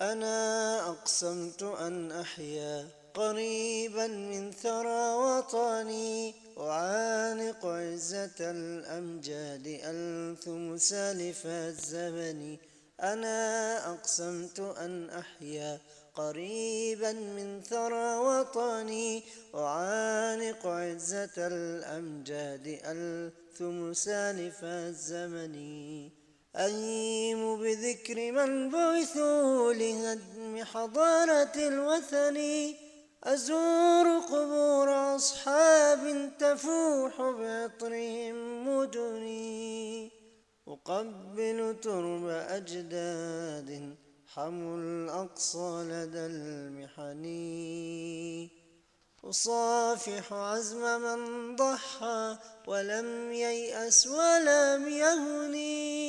أنا أقسمت أن أحيا قريبا من ثرى وطني أعانق عزة الأمجاد ألثم سالف الزمن أنا أقسمت أن أحيا قريبا من ثرى وطني أعانق عزة الأمجاد ألثم سالف الزمن أيم بذكر من بعثوا حضارة الوثن أزور قبور أصحاب تفوح بعطرهم مدني أقبل ترب أجداد حموا الأقصى لدى المحن. أصافح عزم من ضحى ولم ييأس ولم يهني